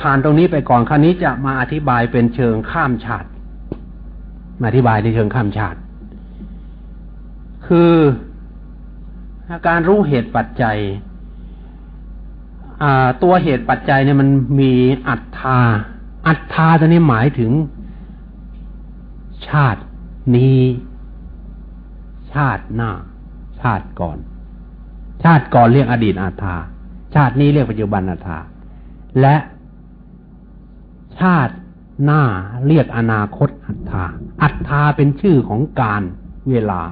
ผ่านตรงนี้ไปก่อนคราวนี้จะมาอธิบายเป็นเชิงข้ามชาติมาอธิบายในเชิงข้ามชาติ คือการรู้เหตุปัจจัยตัวเหตุปัจจัยเนี่ยมันมีอัตตา อัตตาตัวนี้หมายถึงชาตินี้ ชาติหน้า ชาติก่อน ชาติก่อนเรียกอดีตอัตตา ชาตินี้เรียกปัจจุบันอัตตา และ ชาติหน้าเรียกอนาคตอัตตาอัตตาเป็นชื่อของการเวลา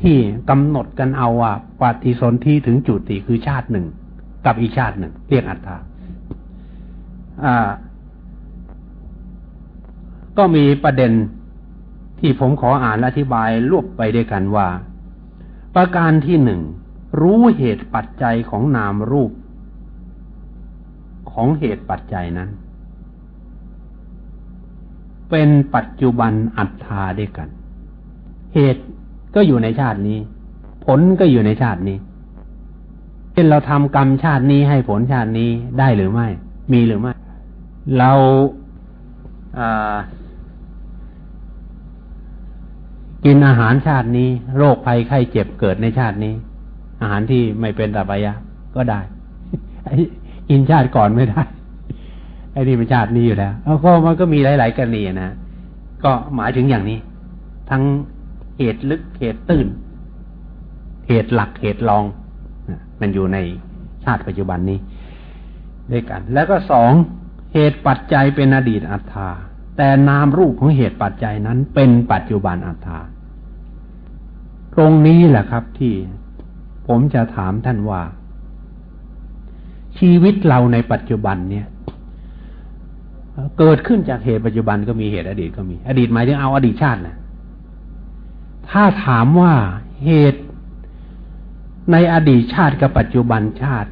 ที่กำหนดกันเอาว่าปฏิสนธิถึงจุติคือชาติหนึ่ง กับอีกชาติหนึ่ง เรียกอัตตาก็มีประเด็นที่ผมขออ่านอธิบายรวบไปด้วยกันว่า ประการที่หนึ่ง รู้เหตุปัจจัยของนามรูป ของเหตุปัจจัยนั้น เป็นปัจจุบันอัตตาด้วยกัน เหตุก็อยู่ในชาตินี้ ผลก็อยู่ในชาตินี้ช่นเราทำกรรมชาตินี้ให้ผลชาตินี้ได้หรือไม่ มีหรือไม่ เรากินอาหารชาตินี้ โรคภัยไข้เจ็บเกิดในชาตินี้ อาหารที่ไม่เป็นตาปยะก็ได้กินชาติก่อนไม่ได้ ไอ้นี่เป็นชาตินี้อยู่แล้วแล้วก็มันก็มีหลาย ๆกรณีนะก็หมายถึงอย่างนี้ ทั้งเหตุลึกเหตุตื้นเหตุหลักเหตุรอง มันอยู่ในชาติปัจจุบันนี้ด้วยกัน แล้วก็สองเหตุปัจจัยเป็นอดีตอัตตาแต่นามรูปของเหตุปัจจัยนั้นเป็นปัจจุบันอัตตาตรงนี้แหละครับที่ผมจะถามท่านว่า ชีวิตเราในปัจจุบันเนี่ย เกิดขึ้นจากเหตุปัจจุบันก็มีเหตุอดีตก็มี อดีตหมายถึงเอาอดีตชาตินะถ้าถามว่าเหตุในอดีตชาติกับปัจจุบันชาติ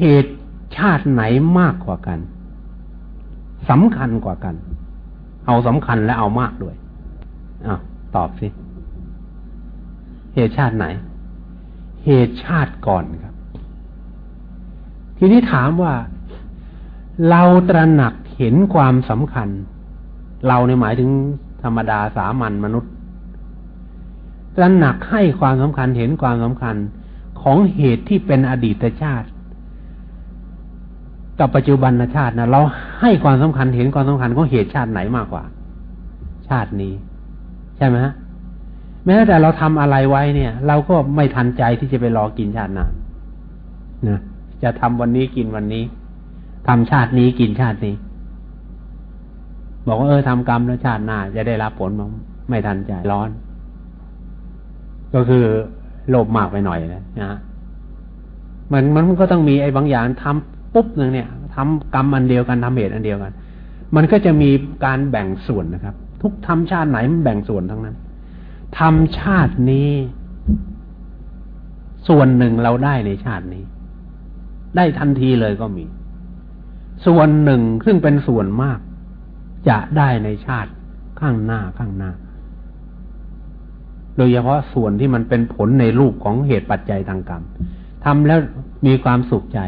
เหตุชาติไหนมากกว่ากันสำคัญกว่ากัน เอาสำคัญและเอามากด้วยอ้าวตอบสิ เหตุชาติไหน เหตุชาติก่อนครับ ทีนี้ถามว่า เราตระหนักเห็นความสำคัญ เราในหมายถึงธรรมดาสามัญมนุษย์ ตระหนักให้ความสำคัญเห็นความสำคัญของเหตุที่เป็นอดีตชาติ กับปัจจุบันชาตินะเราให้ความสำคัญเห็นความสำคัญของเหตุชาติไหนมากกว่า ชาตินี้ ใช่ไหมฮะแม้แต่เราทำอะไรไว้เนี่ย เราก็ไม่ทันใจที่จะไปรอกินชาติหน้านะจะทำวันนี้กินวันนี้ ทำชาตินี้กินชาตินี้ บอกว่าเออทำกรรมแล้วชาติหน้าจะได้รับผลมั้งไม่ทันใจร้อน ก็คือโลภมากไปหน่อยนะนะมันมันก็ต้องมีไอ้บางอย่างทำปุ๊บหนึ่งเนี่ยทำกรรมอันเดียวกันทำเหตุอันเดียวกัน มันก็จะมีการแบ่งส่วนนะครับ ทุกทำชาติไหนมันแบ่งส่วนทั้งนั้นทำชาตินี้ ส่วนหนึ่งเราได้ในชาตินี้ ได้ทันทีเลยก็มี ส่วนหนึ่งซึ่งเป็นส่วนมาก จะได้ในชาติข้างหน้าข้างหน้า โดยเฉพาะส่วนที่มันเป็นผลในรูปของเหตุปัจจัยทางกรรมทำแล้วมีความสุขใจ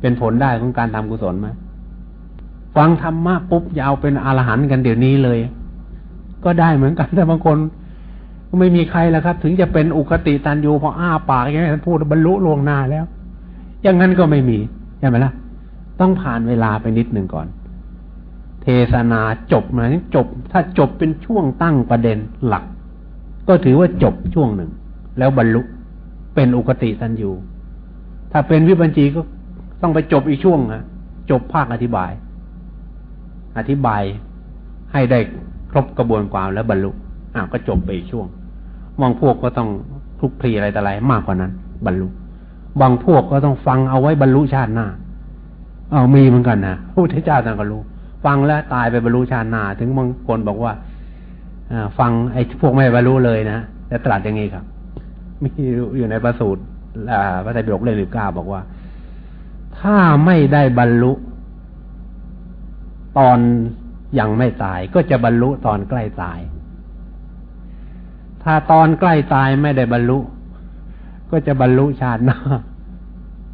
เป็นผลได้ของการทำกุศลไหมฟังธรรมะปุ๊บยาเป็นอรหันต์กันเดี๋ยวนี้เลย ก็ได้เหมือนกันแต่บางคนก็ไม่มีใครแล้วครับ ถึงจะเป็นอุคติตันยูพออ้าปากอย่างนี้พูดบรรลุลวงหน้าแล้ว อย่างนั้นก็ไม่มีใช่ไหมล่ะ ต้องผ่านเวลาไปนิดหนึ่งก่อน เทศนาจบมาจบ ถ้าจบเป็นช่วงตั้งประเด็นหลัก ก็ถือว่าจบช่วงหนึ่ง แล้วบรรลุเป็นอุกติตันอยู่ ถ้าเป็นวิบัญชีก็ต้องไปจบอีกช่วงนะจบภาคอธิบาย อธิบายให้ได้ครบกระบวนความแล้วบรรลุอ่าก็จบไปอีกช่วงบางพวกก็ต้องคลุกคลีอะไรแต่อะไรมากกว่านั้น บรรลุ บางพวกก็ต้องฟังเอาไว้บรรลุชาติหน้า เอามีเหมือนกันนะพระพุทธเจ้าท่านก็รู้ ฟังแล้วตายไปบรรลุชาตินาถึงบางคนบอกว่าอฟังไอ้พวกไม่บรรลุเลยนะจะตรัสอย่างนี้ครับ มีอยู่ในประสูตรพระไตรปิฎกเล่มสิบเก้าบอกว่า ถ้าไม่ได้บรรลุ ตอนยังไม่ตาย ก็จะบรรลุตอนใกล้ตาย ถ้าตอนใกล้ตายไม่ได้บรรลุ ก็จะบรรลุชาติหน้า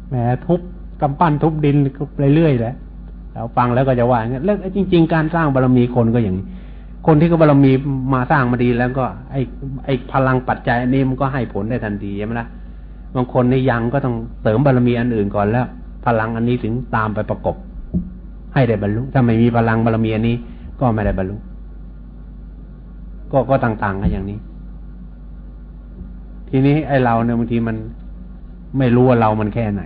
แหมทุบกำปั้นทุบดินไปเรื่อยๆแหละเราฟังแล้วก็จะว่าอย่างนี้แล้วจริง ๆ การสร้างบารรมีคนก็อย่างนี้คนที่เขาบารรมีมาสร้างมาดีแล้วก็ ไอ้ไอ้พลังปัจจัยอันนี้มันก็ให้ผลได้ทันทีใช่ไหมล่ะบางคนในยังก็ต้องเสริมบารรมีอันอื่นก่อนแล้ว พลังอันนี้ถึงตามไปประกบ ให้ได้บรรลุถ้าไม่มีพลังบารรมีอันนี้ ก็ไม่ได้บรรลุก็ก็ต่างๆกันอย่างนี้ ทีนี้ไอ้เราเนี่ยบางทีมันไม่รู้ว่าเรามันแค่ไหน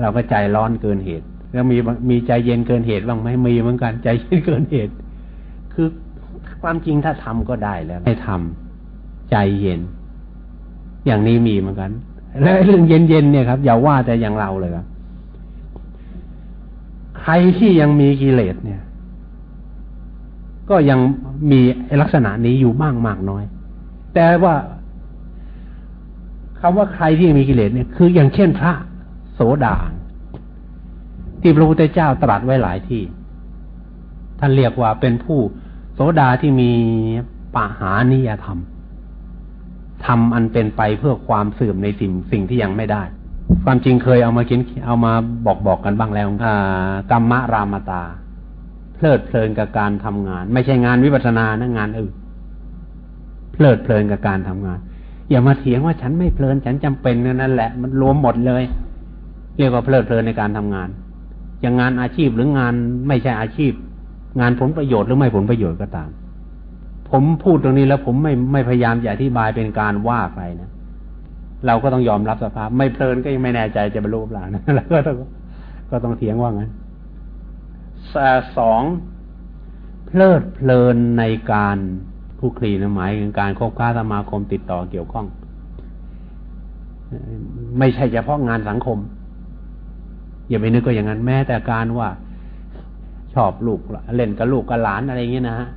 เราก็ใจร้อนเกินเหตุ แล้วมีมีใจเย็นเกินเหตุบ้างไหมมีเหมือนกันใจเย็นเกินเหตุ คือความจริงถ้าทำก็ได้แล้วให้ทำใจเย็น อย่างนี้มีเหมือนกัน แล้วเรื่องเย็นๆเนี่ยครับ อย่าว่าแต่อย่างเราเลยครับใครที่ยังมีกิเลสเนี่ย ก็ยังมีลักษณะนี้อยู่บ้างมากน้อย แต่ว่า คำว่าใครที่มีกิเลสเนี่ยคืออย่างเช่นพระโสดา ที่พระพุทธเจ้าตรัสไว้หลายที่ ท่านเรียกว่าเป็นผู้โสดาที่มีปหานิยธรรมทำอันเป็นไปเพื่อความเสื่อมในสิ่งสิ่งที่ยังไม่ได้ ความจริงเคยเอามากินเอามาบอกบอกกันบ้างแล้วกรรมะรามตา เพลิดเพลินกับการทำงาน ไม่ใช่งานวิปัสสนานะงานอื่นเพลิดเพลินกับการทำงาน อย่ามาเถียงว่าฉันไม่เพลิน ฉันจำเป็นนั่นแหละ มันรวมหมดเลย เรียกว่าเพลิดเพลินในการทำงานอย่างงานอาชีพหรืองานไม่ใช่อาชีพ งานผลประโยชน์หรือไม่ผลประโยชน์ก็ตาม ผมพูดตรงนี้แล้วผมไม่ไม่พยายามจะอธิบายเป็นการว่าใครนะเราก็ต้องยอมรับสภาพ ไม่เพลินก็ยังไม่แน่ใจจะบรรลุหรือเปล่านะแล้วก็ต้องก็ต้องเถียงว่างั้นสองเพลิดเพลินในการ คุกคลีนะหมายถึงการคบค้าสมาคมติดต่อเกี่ยวข้อง ไม่ใช่เฉพาะงานสังคม อย่าไปนึกก็อย่างนั้นแม้แต่การว่าชอบลูกเล่นกับลูกกับหลานอะไรอย่างเงี้ยนะฮะ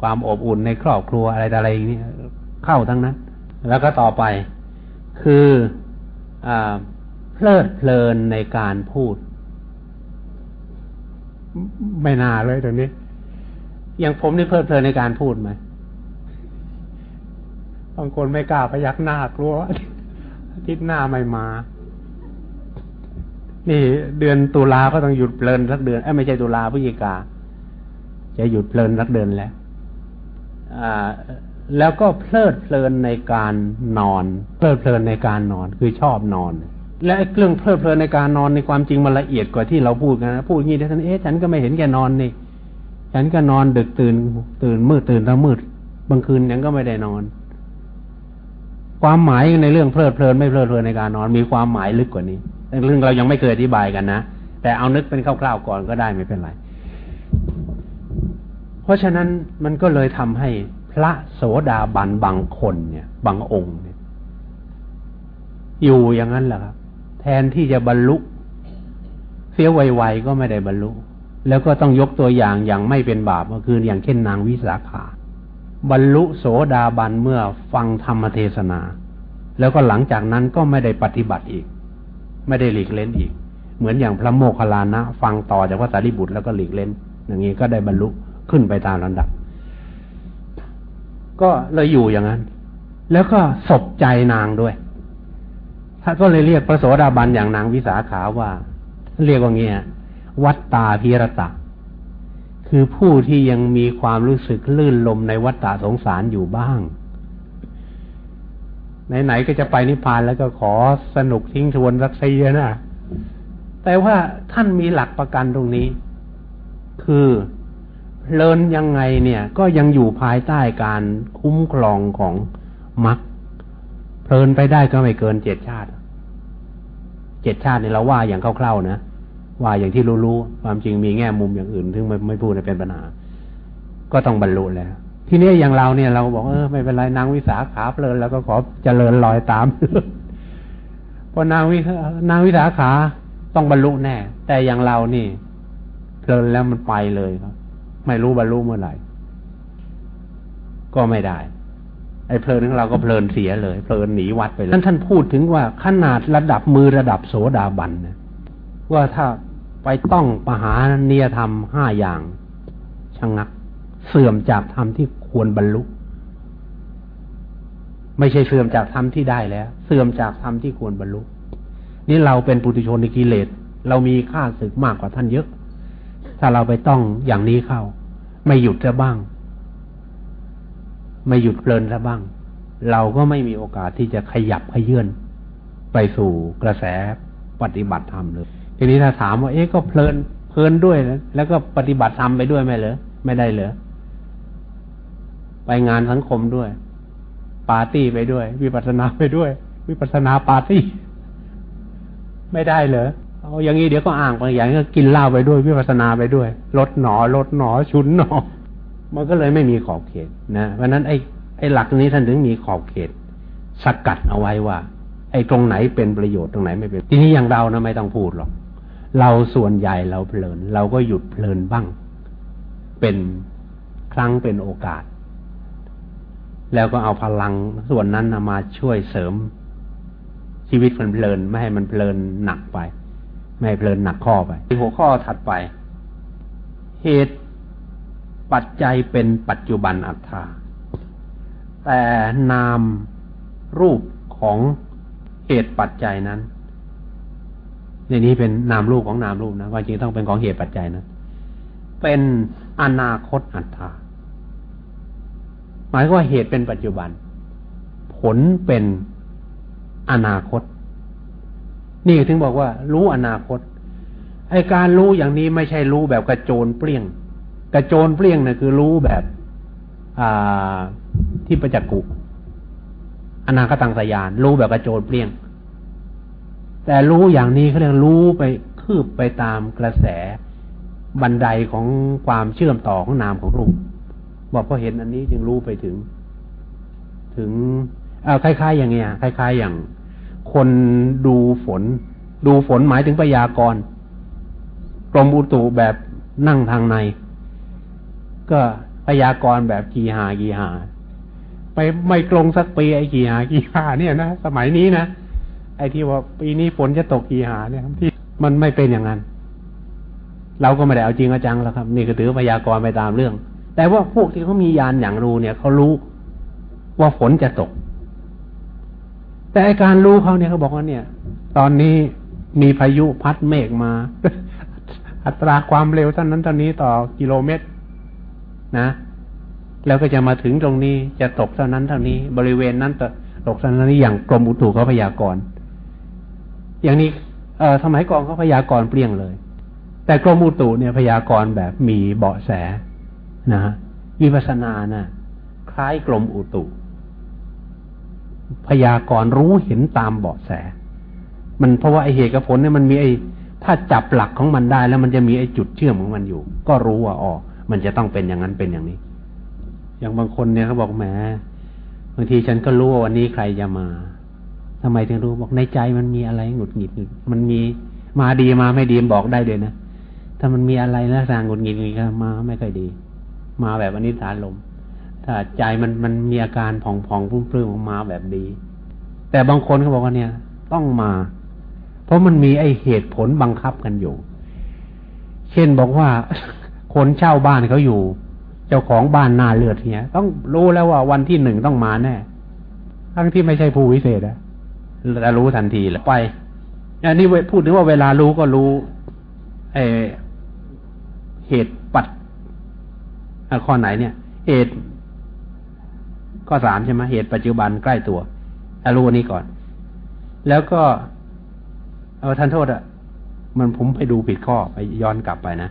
ความอบอุ่นในครอบครัวอะไรอะไรอย่างนี้เข้าทั้งนั้น แล้วก็ต่อไปคืออเพลิดเพลินในการพูด ไม่น่าเลยตรงนี้ อย่างผมนี่เพลิดเพลินในการพูดไหมบางคนไม่กล้าพยักหน้ากลัวอาทิตย์หน้าไม่มา นี่เดือนตุลาก็ต้องหยุดเพลินสักเดือนเอ้ไม่ใช่ตุลาพฤศจิกา จะหยุดเพลินสักเดือนแล้วอ่าแล้วก็เพลิดเพลินในการนอน เพลิดเพลินในการนอนคือชอบนอน และเรื่องเพลิดเพลินในการนอนในความจริงมันละเอียดกว่าที่เราพูดกันนะพูดงี้ท่านเอ๊ะฉันก็ไม่เห็นแกนอนนี่ ฉันก็นอนดึกตื่น ตื่นมืดตื่นแล้วมืดบางคืนยังก็ไม่ได้นอน ความหมายในเรื่องเพลิดเพลินไม่เพลิดเพลินในการนอนมีความหมายลึกกว่านี้เรื่องเรายังไม่เคยอธิบายกันนะแต่เอานึกเป็นคร่าวๆก่อนก็ได้ไม่เป็นไร เพราะฉะนั้นมันก็เลยทำให้พระโสดาบันบางคนเนี่ย บางองค์เนี่ย อยู่อย่างนั้นแหละครับ แทนที่จะบรรลุเสียไวๆก็ไม่ได้บรรลุ แล้วก็ต้องยกตัวอย่างอย่างไม่เป็นบาปก็คืออย่างเช่นนางวิสาขา บรรลุโสดาบันเมื่อฟังธรรมเทศนา แล้วก็หลังจากนั้นก็ไม่ได้ปฏิบัติอีก ไม่ได้หลีกเล่นอีก เหมือนอย่างพระโมคคัลลานะ ฟังต่อจากพระสารีบุตรแล้วก็หลีกเล่น อย่างนี้ก็ได้บรรลุขึ้นไปตามลำดับ ก็เลยอยู่อย่างนั้น แล้วก็ศพใจนางด้วยท่านก็เลยเรียกพระโสดาบันอย่างนางวิสาขาว่า เรียกว่างี้ วัตตาพิรตะ คือผู้ที่ยังมีความรู้สึกลื่นลมในวัฏฏะสงสารอยู่บ้างไหนๆก็จะไปนิพพานแล้วก็ขอสนุกทิ้งทวนสักทีนะแต่ว่าท่านมีหลักประกันตรงนี้ คือเพลินยังไงเนี่ย ก็ยังอยู่ภายใต้การคุ้มครองของมรรคเพลินไปได้ก็ไม่เกินเจ็ดชาติ เจ็ดชาติเนี่ยเราว่าอย่างคร่าวๆนะ ว่าอย่างที่รู้ๆความจริงมีแง่มุมอย่างอื่นซึ่งไม่ไม่พูดเป็นปัญหา ก็ต้องบรรลุแล้วทีนี้อย่างเราเนี่ยเราบอกเออไม่เป็นไรนางวิสาขาเพลินแล้วก็ขอเจริญรอยตามเพราะนางวินางวิสาขาต้องบรรลุแน่ แต่อย่างเรานี่เพลินแล้วมันไปเลยครับไม่รู้บรรลุเมื่อไหร่ก็ไม่ได้ ไอ้เพลินของเราก็เพลินเสียเลย เพลินหนีวัดไปเลยท่านท่านพูดถึงว่าขนาดระดับมือระดับโสดาบันนะว่าถ้า ไปต้องประหาเนียธรรมห้าอย่างชะงัก เสื่อมจากธรรมที่ควรบรรลุ ไม่ใช่เสื่อมจากธรรมที่ได้แล้ว เสื่อมจากธรรมที่ควรบรรลุ นี่เราเป็นปุถุชนในกิเลส เรามีค่าศึกมากกว่าท่านเยอะ ถ้าเราไปต้องอย่างนี้เข้า ไม่หยุดจะบ้าง ไม่หยุดเพลินซะบ้าง เราก็ไม่มีโอกาสที่จะขยับขยื่นไปสู่กระแสปฏิบัติธรรมเลย ทีนี้ถ้าถามว่าเอ๊ะก็เพลินเพลินด้วยแล้วก็ปฏิบัติธรรมไปด้วยไหมเหรอไม่ได้เหรอไปงานสังคมด้วย ปาร์ตี้ไปด้วย วิปัสสนาไปด้วย วิปัสสนาปาร์ตี้ ไม่ได้เหรอเอาอย่างนี้เดี๋ยวก็อ่างไปอย่างก็กินเหล้าไปด้วย วิปัสสนาไปด้วยลดหนอลดหนอชุนหนอมันก็เลยไม่มีขอบเขตนะเพราะนั้นไอ้ไอ้หลักนี้ท่านถึงมีขอบเขต สกัดเอาไว้ว่า ไอ้ตรงไหนเป็นประโยชน์ตรงไหนไม่เป็น ทีนี้อย่างเรานะไม่ต้องพูดหรอก เราส่วนใหญ่เราเพลิน เราก็หยุดเพลินบ้าง เป็นครั้งเป็นโอกาส แล้วก็เอาพลังส่วนนั้นมาช่วยเสริม ชีวิตมันเพลินไม่ให้มันเพลินหนักไป ไม่ให้เพลินหนักข้อไปหัวข้อถัดไป เหตุปัจจัยเป็นปัจจุบันอัตถาแต่นามรูปของเหตุปัจจัยนั้น ในนี้เป็นนามรูปของนามรูปนะว่าจริงต้องเป็นของเหตุปัจจัยนะ เป็นอนาคตอัตถาหมายว่าเหตุเป็นปัจจุบัน ผลเป็นอนาคต นี่ถึงบอกว่า รู้อนาคตไอการรู้อย่างนี้ไม่ใช่รู้แบบกระโจนเปลี่ยง กระโจนเปลี่ยงนะ่ะคือรู้แบบอ่าที่ประจักกุอนาคตังสยาน รู้แบบกระโจนเปลี่ยง แต่รู้อย่างนี้เขาเรียกรู้ไปคืบไปตามกระแสบันไดของความเชื่อมต่อของนามของรูป บอกพอเห็นอันนี้จึงรู้ไปถึง ถึงเอาคล้าย ๆ อย่างเงี้ยคล้าย ๆ อย่าง คนดูฝน ดูฝนหมายถึงพยากรณ์กรมอุตุแบบนั่งทางใน ก็พยากรณ์แบบกีหากีหา ไปไม่ตรงสักปีไอ้กีหากีหาเนี่ยนะสมัยนี้นะ ไอ้ที่ว่าปีนี้ฝนจะตกกี่หาเนี่ยที่มันไม่เป็นอย่างนั้น เราก็ไม่ได้เอาจริงเอาจังแล้วครับ นี่ก็ถือพยากรณ์ไปตามเรื่อง แต่ว่าพวกที่เขามียานอย่างรู้เนี่ยเขารู้ว่าฝนจะตก แต่การรู้เขาเนี่ยเขาบอกว่าเนี่ย ตอนนี้มีพายุพัดเมฆมา อัตราความเร็วเท่านั้นเท่านี้ต่อกิโลเมตร นะ แล้วก็จะมาถึงตรงนี้จะตกเท่านั้นเท่านี้ บริเวณนั้นจะตกเท่านั้นนี้อย่างกรมอุตุเขาพยากรณ์ อย่างนี้เอสมัยก่อนเขาพยากรณ์เปลี่ยงเลย แต่กรมอุตุเนี่ยพยากรณ์แบบมีเบาะแสนะวิปัสนานะ่ะคล้ายกลมอุตุ พยากรณ์รู้เห็นตามเบาะแส มันเพราะว่าไอเหตุกับผลเนี่ยมันมีไอถ้าจับหลักของมันได้แล้วมันจะมีไอจุดเชื่อมของมันอยู่ ก็รู้ว่าอ๋อมันจะต้องเป็นอย่างนั้นเป็นอย่างนี้ อย่างบางคนเนี่ยเขาบอกแหมบางทีฉันก็รู้ว่าวันนี้ใครจะมา ทำไมถึงรู้บอกในใจมันมีอะไรหงุดหงิดมันมีมาดีมาไม่ดีบอกได้เลยนะถ้ามันมีอะไรแล้วสางหงุดหงิดก็มาไม่ค่อยดี มาแบบอนิสานลม ถ้าใจมันมันมีอาการผ่องผ่องพุ่มปลื้มออกมาแบบดี แต่บางคนเขาบอกว่าเนี่ย ต้องมา เพราะมันมีไอเหตุผลบังคับกันอยู่ เช่นบอกว่าคนเช่าบ้านเขาอยู่ เจ้าของบ้านนาเลือดเนี่ย ต้องรู้แล้วว่าวันที่หนึ่งต้องมาแน่ทั้งที่ไม่ใช่ผู้วิเศษอะ แต่รู้ทันทีแล้วไปอันนี้พูดถึงว่าเวลารู้ก็รู้ไอเหตุปัจข้อไหนเนี่ย เหตุข้อสามใช่ไหมเหตุปัจจุบันใกล้ตัวอารู้นี้ก่อน แล้วก็ เอาท่านโทษอะมันผมไปดูผิดข้อไปย้อนกลับไปนะ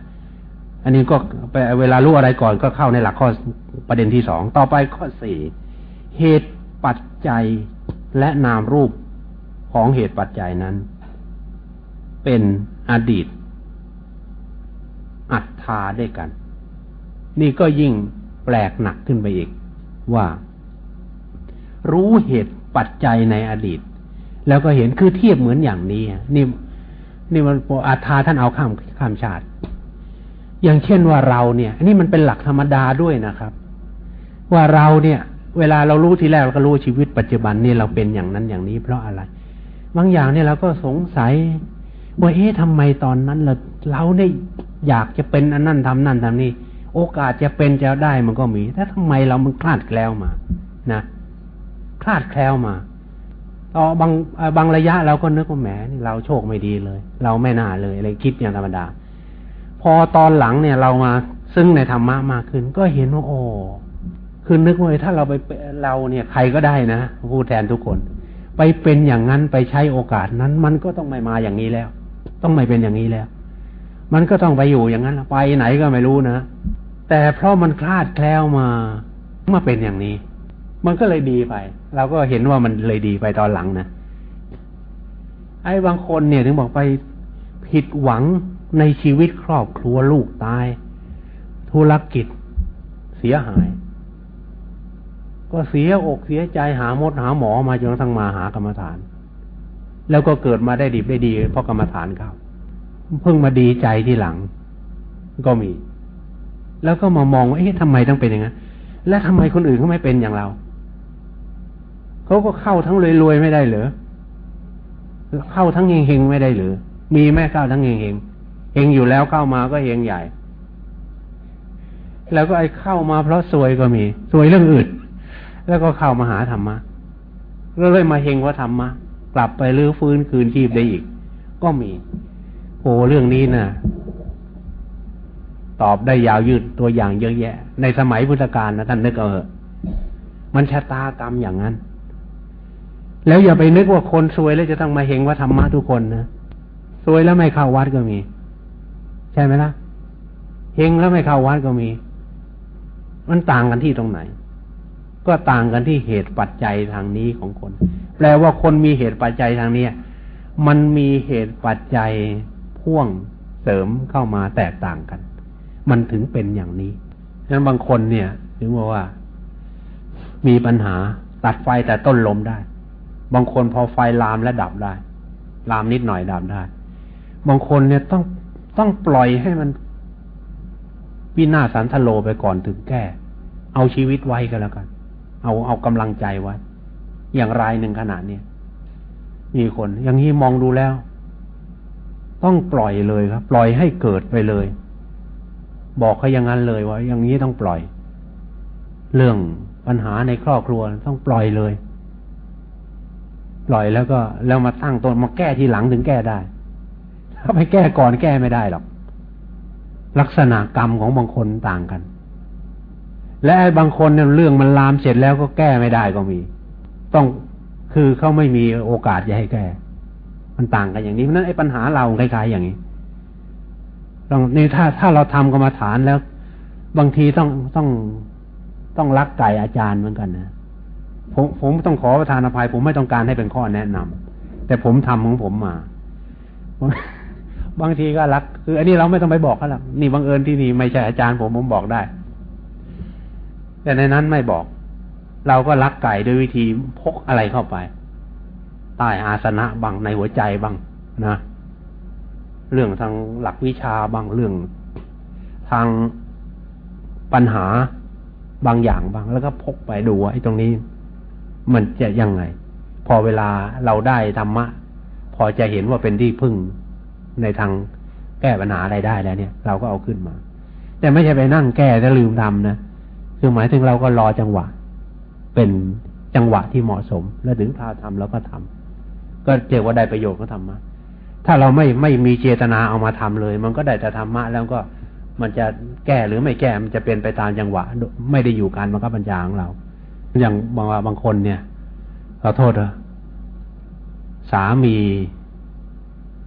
อันนี้ก็ไปเวลารู้อะไรก่อนก็เข้าในหลักข้อประเด็นที่สอง ต่อไปข้อสี่เหตุปัจจัยและนามรูป ของเหตุปัจจัยนั้น เป็นอดีต อัตถาด้วยกัน นี่ก็ยิ่งแปลกหนักขึ้นไปอีก ว่า รู้เหตุปัจจัยในอดีต แล้วก็เห็นคือเทียบเหมือนอย่างนี้นี่นี่มันอาทาท่านเอาข้ามข้ามชาติ อย่างเช่นว่าเราเนี่ยนี่มันเป็นหลักธรรมดาด้วยนะครับ ว่าเราเนี่ย เวลาเรารู้ทีแรกเราก็รู้ชีวิตปัจจุบันนี่เราเป็นอย่างนั้นอย่างนี้เพราะอะไร บางอย่างเนี่ยเราก็สงสัย ว่าเอ๊ะทำไมตอนนั้นเราเราเนี่ยอยากจะเป็นอันนั้นทำนั่นทำนี่โอกาสจะเป็นจะได้มันก็มีแต่ทำไมเรามันคลาดแคล้วมานะคลาดแคล้วมาต่อบางบางระยะเราก็นึกว่าแหมเราโชคไม่ดีเลย เราไม่น่าเลยอะไรคิดอย่างธรรมดา พอตอนหลังเนี่ยเรามาซึ่งในธรรมะมากขึ้น ก็เห็นว่าโอ้คือนึกว่าถ้าเราไปเราเนี่ยใครก็ได้นะ พูดแทนทุกคน ไปเป็นอย่างนั้นไปใช้โอกาสนั้น มันก็ต้องไม่มาอย่างนี้แล้ว ต้องไม่เป็นอย่างนี้แล้ว มันก็ต้องไปอยู่อย่างนั้นไปไหนก็ไม่รู้นะแต่เพราะมันคลาดแคล้วมามาเป็นอย่างนี้ มันก็เลยดีไป เราก็เห็นว่ามันเลยดีไปตอนหลังนะไอ้บางคนเนี่ยถึงบอกไปผิดหวังในชีวิตครอบครัวลูกตาย ธุรกิจเสียหาย ก็เสียอกเสียใจหามดหาหมอมาจนทั้งมาหากรรมฐาน แล้วก็เกิดมาได้ดีได้ดีเพราะกรรมฐานเขาเพิ่งมาดีใจที่หลัง ก็มี แล้วก็มามองว่าเอ๊ะทำไมต้องเป็นอย่างนั้นและทำไมคนอื่นเขาไม่เป็นอย่างเราเขาก็เข้าทั้งรวยๆไม่ได้เหรอเข้าทั้งเฮงๆไม่ได้หรือ มีแม่เข้าทั้งเฮงๆเฮงอยู่แล้วเข้ามาก็เฮงใหญ่ แล้วก็ไอ้เข้ามาเพราะสวยก็มี สวยเรื่องอื่น แล้วก็เข้ามาหาธรรมะก็เลยมาเฮงว่าธรรมะกลับไปรื้อฟื้นคืนชีพได้อีก ก็มีโอ้เรื่องนี้นะ่ะ ตอบได้ยาวยืดตัวอย่างเยอะแยะ ในสมัยพุทธกาลนะท่านนึกเอาเถอะมันชะตากรรมอย่างนั้น แล้วอย่าไปนึกว่าคนซวยแล้วจะต้องมาเฮงว่าธรรมะทุกคนนะซวยแล้วไม่เข้าวัดก็มี ใช่ไหมล่ะเฮงแล้วไม่เข้าวัดก็มี มันต่างกันที่ตรงไหน ก็ต่างกันที่เหตุปัจจัยทางนี้ของคน แปลว่าคนมีเหตุปัจจัยทางนี้มันมีเหตุปัจจัยพ่วงเสริมเข้ามาแตกต่างกัน มันถึงเป็นอย่างนี้ฉะนั้นบางคนเนี่ย ถึงบอกว่า มีปัญหาตัดไฟแต่ต้นลมได้ บางคนพอไฟลามและดับได้ ลามนิดหน่อยดับได้ บางคนเนี่ยต้องต้องปล่อยให้มันวินาสันทโลไปก่อนถึงแก้ เอาชีวิตไว้ก็แล้วกัน เอาเอากำลังใจไว้ อย่างรายหนึ่งขนาดนี้มีคน อย่างนี้มองดูแล้ว ต้องปล่อยเลยครับ ปล่อยให้เกิดไปเลย บอกเขาอย่างนั้นเลยว่า อย่างนี้ต้องปล่อย เรื่องปัญหาในครอบครัวต้องปล่อยเลย ปล่อยแล้วก็แล้วมาตั้งตนมาแก้ทีหลังถึงแก้ได้ ถ้าไปแก้ก่อนแก้ไม่ได้หรอกลักษณะกรรมของบางคนต่างกัน และบางคนเนี่ยเรื่องมันลามเสร็จแล้วก็แก้ไม่ได้ก็มี ต้องคือเขาไม่มีโอกาสจะให้แก้ มันต่างกันอย่างนี้เพราะนั้นไอ้ปัญหาเราคล้ายๆอย่างนี้ต้องนี่ถ้าถ้าเราทำกรรมฐานแล้ว บางทีต้องต้องต้องรักไก่อาจารย์เหมือนกันนะผมผมต้องขอประทานอภัย ผมไม่ต้องการให้เป็นข้อแนะนำแต่ผมทำของผมมา บางทีก็รัก คือ อันนี้เราไม่ต้องไปบอกเขาหรอกนี่บังเอิญที่นี่ไม่ใช่อาจารย์ผมผมบอกได้ แต่ในนั้นไม่บอก เราก็รักไก่โดยวิธีพกอะไรเข้าไป ใต้อาสนะบังในหัวใจบังนะ เรื่องทางหลักวิชาบางเรื่อง ทางปัญหาบางอย่างบาง แล้วก็พกไปดูไอ้ตรงนี้ มันจะยังไง พอเวลาเราได้ธรรมะ พอจะเห็นว่าเป็นที่พึ่งในทางแก้ปัญหาอะไรได้แล้วเนี่ย เราก็เอาขึ้นมา แต่ไม่ใช่ไปนั่งแก้แล้วลืมทำนะ คือหมายถึงเราก็รอจังหวะ เป็นจังหวะที่เหมาะสม แล้วถึงคราวทำแล้วก็ทำก็เจอว่าได้ประโยชน์ก็ทำมาถ้าเราไม่ไม่มีเจตนาเอามาทำเลย มันก็ได้แต่ธรรมะแล้วก็มันจะแก้หรือไม่แก้มันจะเป็นไปตามจังหวะ ไม่ได้อยู่การบังคับบัญชาของเรา อย่างบางบางคนเนี่ยขอโทษเถอะสามี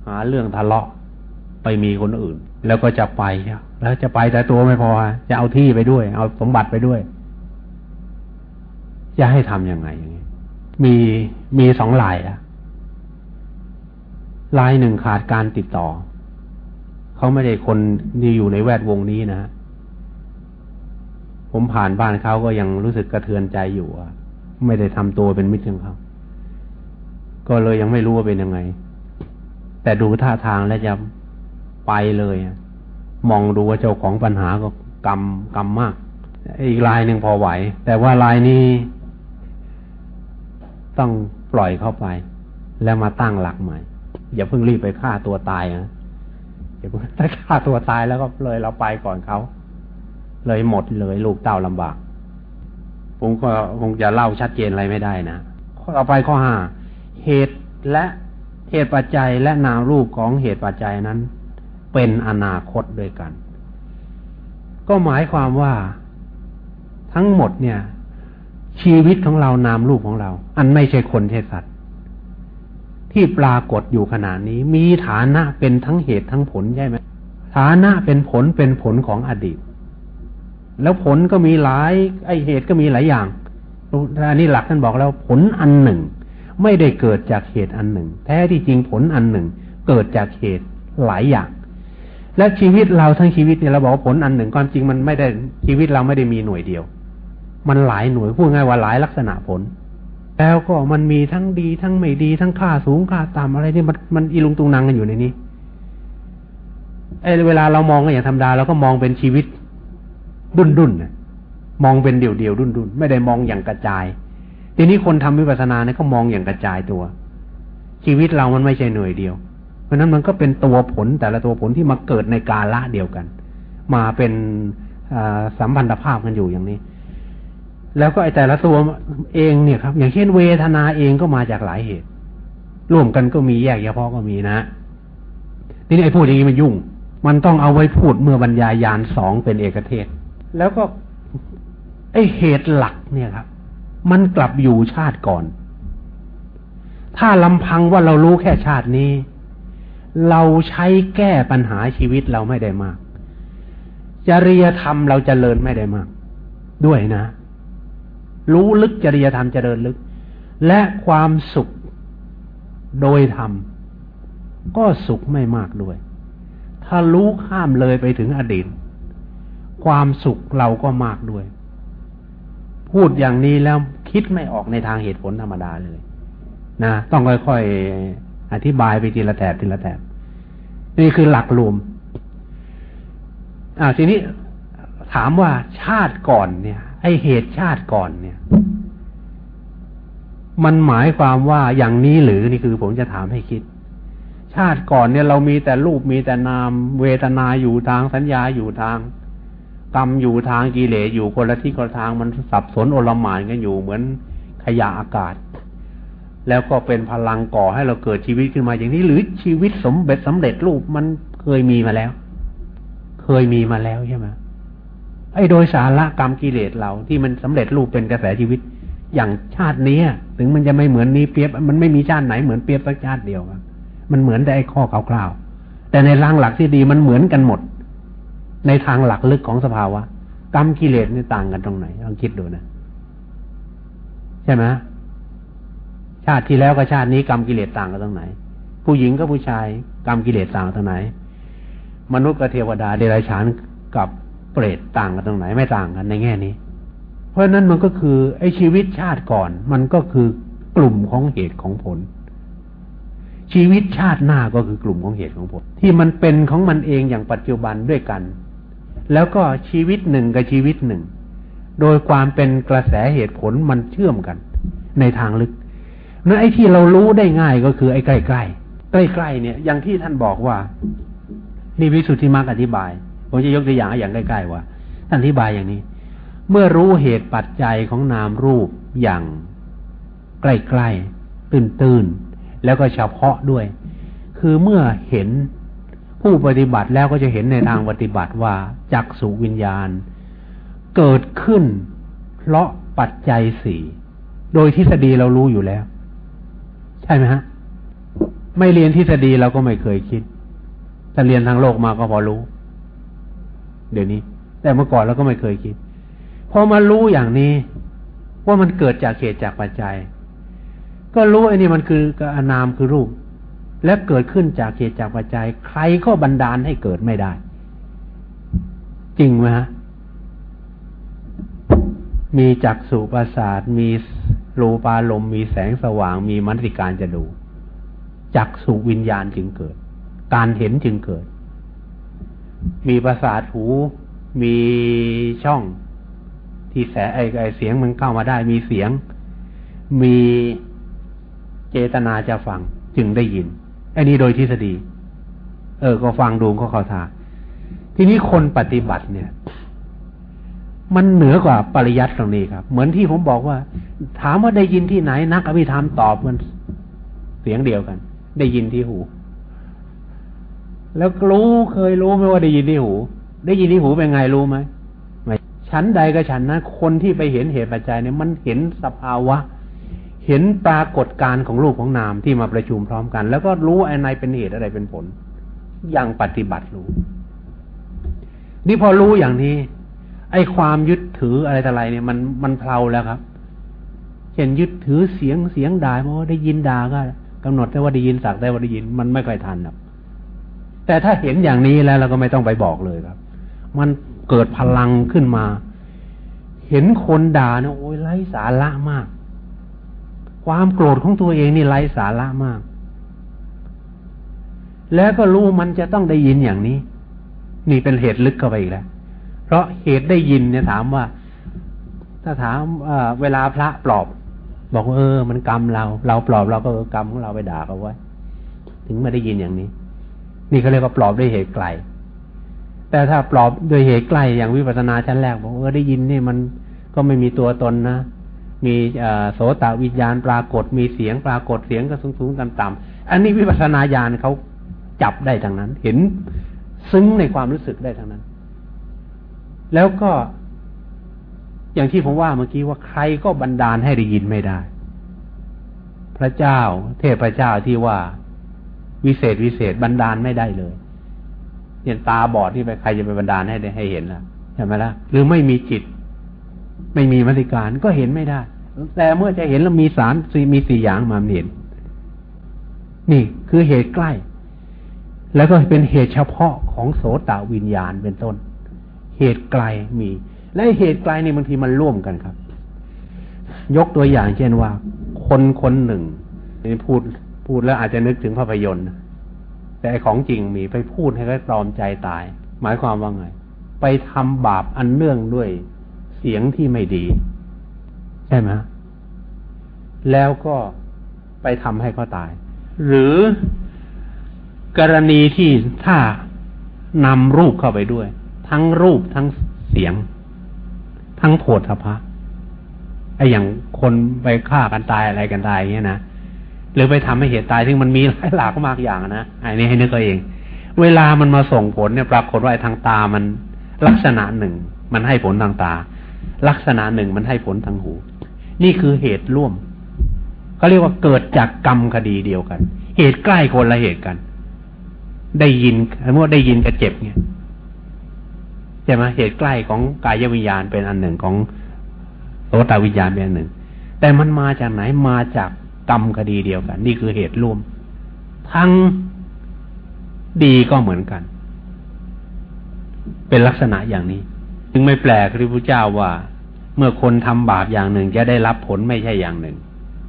หาเรื่องทะเลาะไปมีคนอื่น แล้วก็จะไป แล้วจะไปแต่ตัวไม่พอ จะเอาที่ไปด้วย เอาสมบัติไปด้วย จะให้ทำยังไงอย่างนี้มีมีสองลายอะลายหนึ่งขาดการติดต่อ เขาไม่ได้คนที่อยู่ในแวดวงนี้นะ ผมผ่านบ้านเขาก็ยังรู้สึกกระเทือนใจอยู่อะ ไม่ได้ทำตัวเป็นมิตรของเขาก็เลยยังไม่รู้ว่าเป็นยังไง แต่ดูท่าทางแล้วจะไปเลย มองดูว่าเจ้าของปัญหาก็กรรมกรรมมาก อีกลายหนึ่งพอไหว แต่ว่าลายนี้ต้องปล่อยเข้าไป แล้วมาตั้งหลักใหม่ อย่าเพิ่งรีบไปฆ่าตัวตายนะอย่าเพิ่งถ้าฆ่าตัวตายแล้วก็เลยเราไปก่อนเขาเลยหมดเลยลูกเต้าลำบาก ผมก็คงจะเล่าชัดเจนอะไรไม่ได้นะข้อต่อไปข้อห้าเหตุและเหตุปัจจัยและนามรูปของเหตุปัจจัยนั้น เป็นอนาคตด้วยกัน ก็หมายความว่าทั้งหมดเนี่ย ชีวิตของเรานามรูปของเรา อันไม่ใช่คนใช่สัตว์ ที่ปรากฏอยู่ขณะนี้ มีฐานะเป็นทั้งเหตุทั้งผลใช่ไหมฐานะเป็นผลเป็นผลของอดีต แล้วผลก็มีหลาย ไอเหตุก็มีหลายอย่างอันนี้หลักท่านบอกแล้วผลอันหนึ่ง ไม่ได้เกิดจากเหตุอันหนึ่ง แท้ที่จริงผลอันหนึ่ง เกิดจากเหตุหลายอย่าง และชีวิตเราทั้งชีวิตเนี่ยเราบอกว่าผลอันหนึ่งความจริงมันไม่ได้ชีวิตเราไม่ได้มีหน่วยเดียว มันหลายหน่วยพูดง่ายว่าหลายลักษณะผล แล้วก็มันมีทั้งดีทั้งไม่ดีทั้งค่าสูงค่าต่ำอะไรที่มันมันอีลุงตุงนางกันอยู่ในนี้ไอ้เวลาเรามองกันอย่างธรรมดาเราก็มองเป็นชีวิตดุนดุนนะมองเป็นเดี่ยวเดี่ยวดุนดุนไม่ได้มองอย่างกระจาย ทีนี้คนทำวิปัสสนาเนี่ยก็มองอย่างกระจายตัว ชีวิตเรามันไม่ใช่หน่วยเดียว ราะนั้นมันก็เป็นตัวผลแต่ละตัวผลที่มาเกิดในกาละเดียวกัน มาเป็นสัมพันธภาพกันอยู่อย่างนี้ แล้วก็ไอแต่ละตัวเองเนี่ยครับ อย่างเช่นเวทนาเองก็มาจากหลายเหตุ ร่วมกันก็มีแยกเฉพาะก็มีนะทีนี้ไอ้พูดอย่างนี้มันยุ่ง มันต้องเอาไว้พูดเมื่อบรรยายยานสองเป็นเอกเทศ แล้วก็ไอ้เหตุหลักเนี่ยครับ มันกลับอยู่ชาติก่อน ถ้าลำพังว่าเรารู้แค่ชาตินี้ เราใช้แก้ปัญหาชีวิตเราไม่ได้มาก จริยธรรมเราจเจริญไม่ได้มาก ด้วยนะ รู้ลึกจริยธรรมเจริญลึก และความสุขโดยธรรมก็สุขไม่มากด้วย ถ้ารู้ข้ามเลยไปถึงอดีต ความสุขเราก็มากด้วย พูดอย่างนี้แล้วคิดไม่ออกในทางเหตุผลธรรมดาเลย นะ ต้องค่อยๆ อธิบายไปทีละแถบทีละแถบนี่คือหลักรวมอ่าทีนี้ถามว่าชาติก่อนเนี่ย ไอเหตุชาติก่อนเนี่ย มันหมายความว่าอย่างนี้หรือนี่คือผมจะถามให้คิด ชาติก่อนเนี่ยเรามีแต่รูปมีแต่นามเวทนาอยู่ทางสัญญาอยู่ทางกรรมอยู่ทางกิเลสอยู่คนละที่คนละทางมันสับสนโอลหมานกันอยู่เหมือนขยะอากาศ แล้วก็เป็นพลังก่อให้เราเกิดชีวิตขึ้นมาอย่างนี้ หรือชีวิตสมเบ็จสำเร็จรูปมันเคยมีมาแล้ว เคยมีมาแล้วใช่ไหมไอ้โดยสาระกรรมกิเลสเราที่มันสำเร็จรูปเป็นกระแสชีวิต อย่างชาตินี้ถึงมันจะไม่เหมือนนี้เปียบมันไม่มีชาติไหนเหมือนเปียบสักชาติเดียวมันเหมือนแต่ไอ้ข้อคร่าวๆแต่ในร่างหลักที่ดีมันเหมือนกันหมด ในทางหลักลึกของสภาวะกรรมกิเลสนี่ต่างกันตรงไหนลองคิดดูนะใช่ไหม ชาติที่แล้วกับชาตินี้กรรมกิเลสต่างกันตรงไหน ผู้หญิงกับผู้ชายกรรมกิเลสต่างกันตรงไหน มนุษย์กับเทวดาเดรัจฉานกับเปรตต่างกันตรงไหนไม่ต่างกันในแง่นี้ เพราะนั้นมันก็คือไอ้ชีวิตชาติก่อน มันก็คือกลุ่มของเหตุของผล ชีวิตชาติหน้าก็คือกลุ่มของเหตุของผล ที่มันเป็นของมันเองอย่างปัจจุบันด้วยกัน แล้วก็ชีวิตหนึ่งกับชีวิตหนึ่ง โดยความเป็นกระแสเหตุผลมันเชื่อมกันในทางลึก นั่นไอ้ที่เรารู้ได้ง่ายก็คือไอ้ใกล้ใกล้ใกล้ใกล้เนี่ย อย่างที่ท่านบอกว่า นี่วิสุทธิมรรคอธิบาย ผมจะยกตัวอย่างอย่างใกล้ๆว่า ท่านอธิบายอย่างนี้ เมื่อรู้เหตุปัจจัยของนามรูปอย่างใกล้ๆตื้นๆแล้วก็เฉพาะด้วย คือเมื่อเห็นผู้ปฏิบัติแล้วก็จะเห็นในทางปฏิบัติว่าจักสุวิญญาณ เกิดขึ้นเพราะปัจจัยสี่โดยทฤษฎีเรารู้อยู่แล้ว ช่ไหมฮะ ไม่เรียนทฤษฎีเราก็ไม่เคยคิดแต่เรียนทางโลกมาก็พอรู้ เดี๋ยวนี้ แต่เมื่อก่อนเราก็ไม่เคยคิด พอมารู้อย่างนี้ ว่ามันเกิดจากเหตุจากปัจจัย ก็รู้ไอ้นี่มันคืออนามคือรูป และเกิดขึ้นจากเหตุจากปัจจัย ใครก็บันดาลให้เกิดไม่ได้ จริงไหมฮะ มีจักสุประสาทมี รูปาลมมีแสงสว่างมีมนติการจะดูจักสุวิญญาณจึงเกิด การเห็นจึงเกิด มีประสาทหูมีช่องที่แสไอไอเสียงมันเข้ามาได้มีเสียง มีเจตนาจะฟังจึงได้ยินอันนี้โดยทฤษฎี เออ ก็ฟังดูก็เข้าทาทีนี้คนปฏิบัติเนี่ย มันเหนือกว่าปริยัติตรงนี้ครับ เหมือนที่ผมบอกว่า ถามว่าได้ยินที่ไหนนักอภิธรรมตอบมันเสียงเดียวกัน ได้ยินที่หู แล้วรู้เคยรู้ไหมว่าได้ยินที่หู ได้ยินที่หูเป็นไงรู้ไหมไม่ชั้นใดก็ฉันนะคนที่ไปเห็นเหตุปัจจัยเนี่ยมันเห็นสภาวะ เห็นปรากฏการของรูปของนามที่มาประชุมพร้อมกัน แล้วก็รู้อะไรเป็นเหตุอะไรเป็นผล อย่างปฏิบัติรู้ นี่พอรู้อย่างนี้ ไอ้ความยึดถืออะไรต่ออะไรเนี่ยมันมันเพลาแล้วครับ เช่นยึดถือเสียงเสียงด่าเพราะได้ยินด่าก็กำหนดได้ว่าได้ยินสักได้ว่าได้ยินมันไม่ค่อยทันหรอกแต่ถ้าเห็นอย่างนี้แล้วเราก็ไม่ต้องไปบอกเลยครับ มันเกิดพลังขึ้นมา เห็นคนด่าเนี่ยโอ้ยไร้สาระมาก ความโกรธของตัวเองนี่ไร้สาระมาก แล้วก็รู้มันจะต้องได้ยินอย่างนี้ นี่เป็นเหตุลึกเข้าไปอีกแล้ว เพราะเหตุได้ยินเนี่ยถามว่า ถ้าถามเวลาพระปลอบ บอกเออ มันกรรมเรา เราปลอบเราก็กรรมของเราไปด่าเขาไว้ ถึงไม่ได้ยินอย่างนี้ นี่เขาเรียกว่าปลอบด้วยเหตุไกล แต่ถ้าปลอบด้วยเหตุใกล้อย่างวิปัสสนาชั้นแรกบอกเออได้ยินนี่มันก็ไม่มีตัวตนนะมีโสตวิญญาณปรากฏ มีเสียงปรากฏเสียงก็สูงๆต่ำๆอันนี้วิปัสสนาญาณเขาจับได้ทางนั้น เห็นซึ้งในความรู้สึกได้ทางนั้น แล้วก็อย่างที่ผมว่าเมื่อกี้ว่าใครก็บันดาลให้ได้ยินไม่ได้ พระเจ้า เทพเจ้าที่ว่า วิเศษวิเศษบันดาลไม่ได้เลยอย่างตาบอดที่ไปใครจะไปบันดาลให้ได้ให้เห็นล่ะใช่ไหมล่ะหรือไม่มีจิต ไม่มีมรรการก็เห็นไม่ได้ แต่เมื่อจะเห็นแล้วมีสารมีสี่อย่างมาเห็น นี่คือเหตุใกล้ แล้วก็เป็นเหตุเฉพาะของโสตวิญญาณเป็นต้น เหตุไกลมี และเหตุไกลนี่บางทีมันร่วมกันครับ ยกตัวอย่างเช่นว่า คนคนหนึ่งนี่พูดพูดแล้วอาจจะนึกถึงภาพยนตร์ แต่ของจริงมีไปพูดให้เขาตรอมใจตาย หมายความว่าไง ไปทำบาปอันเนื่องด้วยเสียงที่ไม่ดี ใช่ไหมแล้วก็ไปทำให้เขาตาย หรือกรณีที่ถ้านำรูปเข้าไปด้วย ทั้งรูปทั้งเสียง ทั้งโผฏฐพะไอ้อย่างคนไปฆ่ากันตายอะไรกันตายอย่างเงี้ยนะหรือไปทำให้เหตุตายซึ่งมันมีหลายหลากมากอย่างนะไอันนี้ให้นึกเอาเอง เวลามันมาส่งผลเนี่ยปรากฏว่าไอทางตามันลักษณะหนึ่ง มันให้ผลทางตา ลักษณะหนึ่งมันให้ผลทางหู นี่คือเหตุร่วมเขาเรียกว่าเกิดจากกรรมคดีเดียวกัน เหตุใกล้คนละเหตุกัน ได้ยินเมื่อได้ยินก็เจ็บเนี่ย ใช่ไหมเหตุใกล้ของกายวิญญาณเป็นอันหนึ่งของโสตวิญญาณเป็นอันหนึ่ง แต่มันมาจากไหนมาจากกรรมคดีเดียวกัน นี่คือเหตุร่วม ทั้งดีก็เหมือนกัน เป็นลักษณะอย่างนี้ จึงไม่แปลกที่พระเจ้าว่า เมื่อคนทำบาปอย่างหนึ่งจะได้รับผลไม่ใช่อย่างหนึ่ง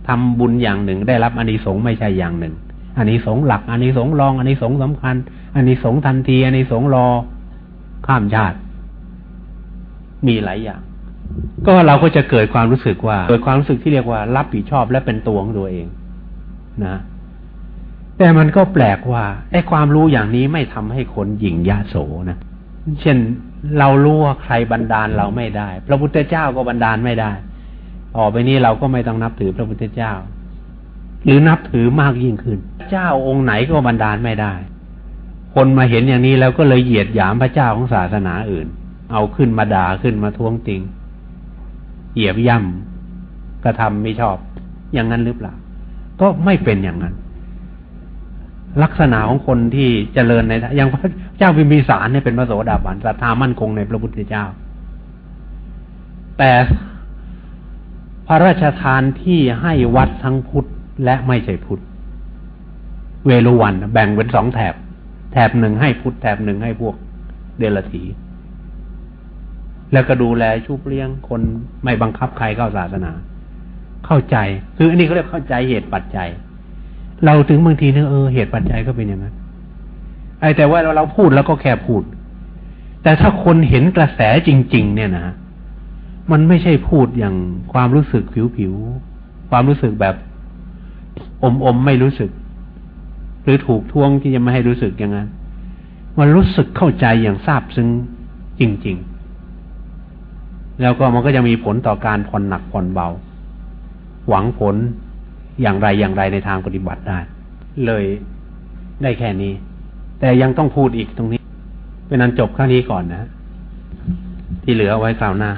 ทำบุญอย่างหนึ่งได้รับอานิสงส์ไม่ใช่อย่างหนึ่งอานิสงส์หลักอานิสงส์รองอานิสงส์สำคัญอานิสงส์ทันทีอานิสงส์รอ ข้ามชาติ มีหลายอย่าง ก็เราก็จะเกิดความรู้สึกว่า เกิดความรู้สึกที่เรียกว่า รับผิดชอบและเป็นตัวของตัวเอง นะ แต่มันก็แปลกว่าไอ้ความรู้อย่างนี้ไม่ทำให้คนหยิ่งยะโสนะเช่นเรารู้ว่าใครบันดาลเราไม่ได้ พระพุทธเจ้าก็บันดาลไม่ได้ต่อไปนี้เราก็ไม่ต้องนับถือพระพุทธเจ้า หรือนับถือมากยิ่งขึ้น เจ้าองค์ไหนก็บันดาลไม่ได้ คนมาเห็นอย่างนี้แล้วก็เลยเหยียดหยามพระเจ้าของศาสนาอื่น เอาขึ้นมาด่าขึ้นมาท้วงติง เหยียบย่ำกระทำไม่ชอบอย่างนั้นหรือเปล่า ก็ไม่เป็นอย่างนั้น ลักษณะของคนที่เจริญในอย่างพระเจ้าพิมพิสารเนี่ยเป็นพระโสดาบันศรัทธามั่นคงในพระพุทธเจ้า แต่พระราชทานที่ให้วัดทั้งพุทธและไม่ใช่พุทธเวรุวันแบ่งเป็นสองแถบ แถบหนึ่งให้พุทธแถบหนึ่งให้พวกเดลถีแล้วก็ดูแลชุบเลี้ยงคนไม่บังคับใครเข้าศาสนา เข้าใจ คืออันนี้เขาเรียกเข้าใจเหตุปัจจัย เราถึงบางทีเนี่ยเออเหตุปัจจัยก็เป็นอย่างนั้นไอ้แต่ว่าเราพูดแล้วก็แค่พูด แต่ถ้าคนเห็นกระแสจริง ๆ เนี่ยนะมันไม่ใช่พูดอย่างความรู้สึกผิวๆ ความรู้สึกแบบอมๆ ไม่รู้สึก หรือถูกทวงที่จะไม่ให้รู้สึกอย่างนั้นมันรู้สึกเข้าใจอย่างซาบซึ้งจริง ๆ แล้วก็มันก็จะมีผลต่อการผ่อนหนักผ่อนเบา หวังผลอย่างไรอย่างไรในทางปฏิบัติได้ เลยได้แค่นี้ แต่ยังต้องพูดอีกตรงนี้เป็นอันจบข้านี้ก่อนนะ ที่เหลือไว้คราวหน้า